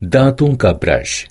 Datum Kabrash